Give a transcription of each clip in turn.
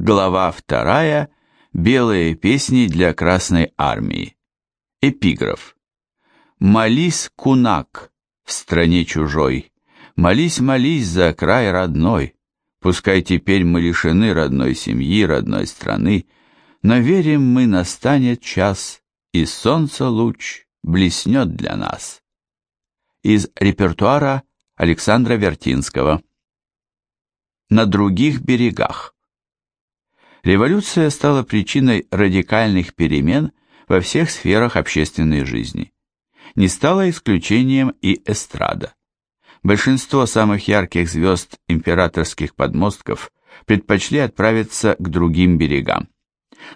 Глава вторая. Белые песни для Красной Армии. Эпиграф. «Молись, кунак, в стране чужой, молись, молись за край родной, пускай теперь мы лишены родной семьи, родной страны, но верим мы, настанет час, и солнце луч блеснет для нас». Из репертуара Александра Вертинского. На других берегах. Революция стала причиной радикальных перемен во всех сферах общественной жизни. Не стало исключением и эстрада. Большинство самых ярких звезд императорских подмостков предпочли отправиться к другим берегам.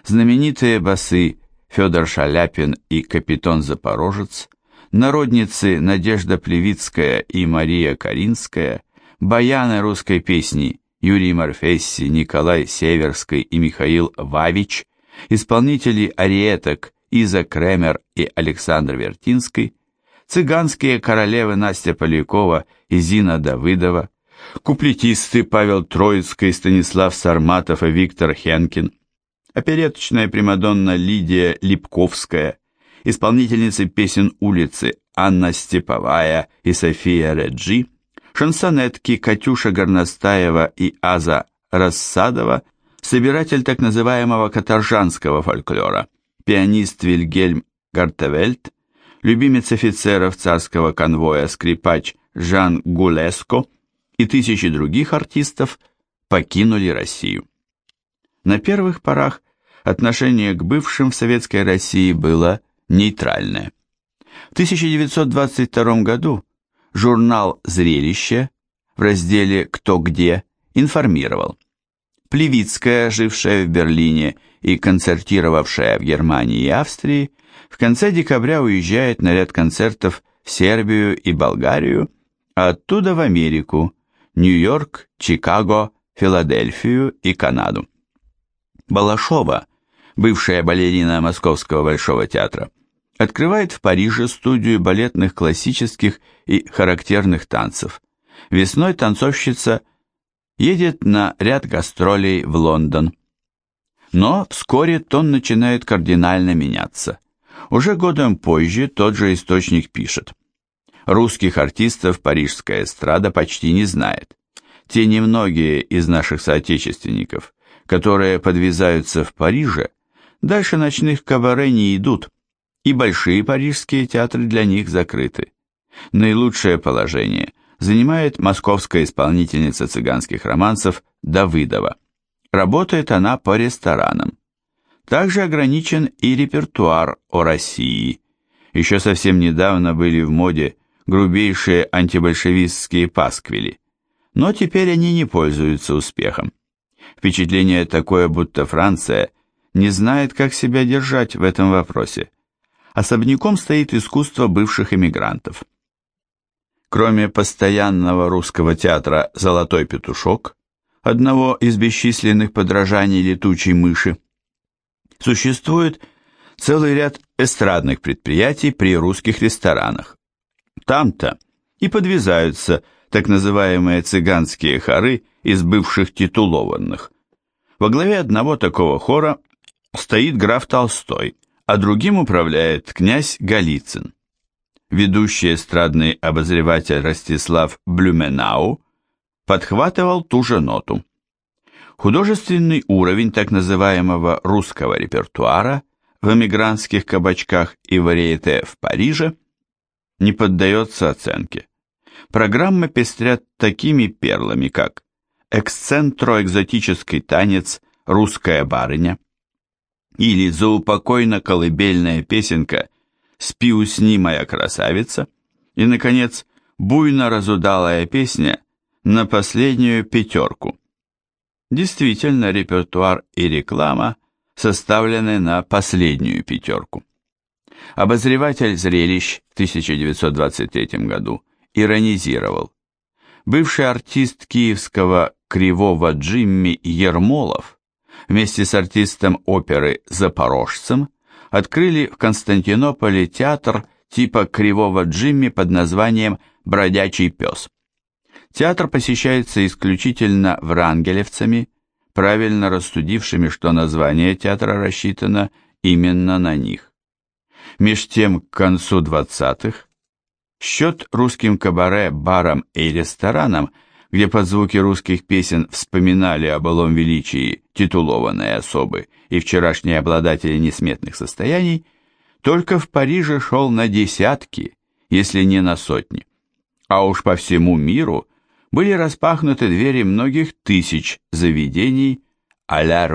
Знаменитые басы Федор Шаляпин и Капитон Запорожец, народницы Надежда Плевицкая и Мария Каринская, баяны русской песни Юрий Морфесси, Николай Северский и Михаил Вавич, исполнители ариеток Иза Кремер и Александр Вертинский, цыганские королевы Настя Полякова и Зина Давыдова, куплетисты Павел Троицкий, Станислав Сарматов и Виктор Хенкин, опереточная примадонна Лидия Липковская, исполнительницы песен улицы Анна Степовая и София Реджи, шансонетки Катюша Горностаева и Аза Рассадова, собиратель так называемого каторжанского фольклора, пианист Вильгельм Гартевельт, любимец офицеров царского конвоя скрипач Жан Гулеско и тысячи других артистов покинули Россию. На первых порах отношение к бывшим в Советской России было нейтральное. В 1922 году журнал «Зрелище» в разделе «Кто где» информировал. Плевицкая, жившая в Берлине и концертировавшая в Германии и Австрии, в конце декабря уезжает на ряд концертов в Сербию и Болгарию, а оттуда в Америку, Нью-Йорк, Чикаго, Филадельфию и Канаду. Балашова, бывшая балерина Московского Большого театра, открывает в Париже студию балетных классических и характерных танцев. Весной танцовщица едет на ряд гастролей в Лондон. Но вскоре тон начинает кардинально меняться. Уже годом позже тот же источник пишет. Русских артистов парижская эстрада почти не знает. Те немногие из наших соотечественников, которые подвязаются в Париже, дальше ночных кабаре не идут, и большие парижские театры для них закрыты. Наилучшее положение занимает московская исполнительница цыганских романсов Давыдова. Работает она по ресторанам. Также ограничен и репертуар о России. Еще совсем недавно были в моде грубейшие антибольшевистские пасквили, но теперь они не пользуются успехом. Впечатление такое, будто Франция не знает, как себя держать в этом вопросе. Особняком стоит искусство бывших эмигрантов. Кроме постоянного русского театра «Золотой петушок», одного из бесчисленных подражаний летучей мыши, существует целый ряд эстрадных предприятий при русских ресторанах. Там-то и подвязаются так называемые цыганские хоры из бывших титулованных. Во главе одного такого хора стоит граф Толстой, а другим управляет князь Голицын ведущий эстрадный обозреватель Ростислав Блюменау подхватывал ту же ноту. Художественный уровень так называемого русского репертуара в эмигрантских кабачках и варьете в Париже не поддается оценке. Программы пестрят такими перлами, как эксцентроэкзотический танец «Русская барыня» или заупокойно-колыбельная песенка «Спи, усни, моя красавица» и, наконец, буйно разудалая песня на последнюю пятерку. Действительно, репертуар и реклама составлены на последнюю пятерку. Обозреватель зрелищ в 1923 году иронизировал. Бывший артист киевского Кривого Джимми Ермолов вместе с артистом оперы «Запорожцем» открыли в Константинополе театр типа Кривого Джимми под названием «Бродячий пес». Театр посещается исключительно врангелевцами, правильно рассудившими, что название театра рассчитано именно на них. Меж тем, к концу 20-х, счет русским кабаре, барам и ресторанам, где под звуки русских песен вспоминали о былом величии титулованные особы и вчерашние обладатели несметных состояний, только в Париже шел на десятки, если не на сотни. А уж по всему миру были распахнуты двери многих тысяч заведений а-ля.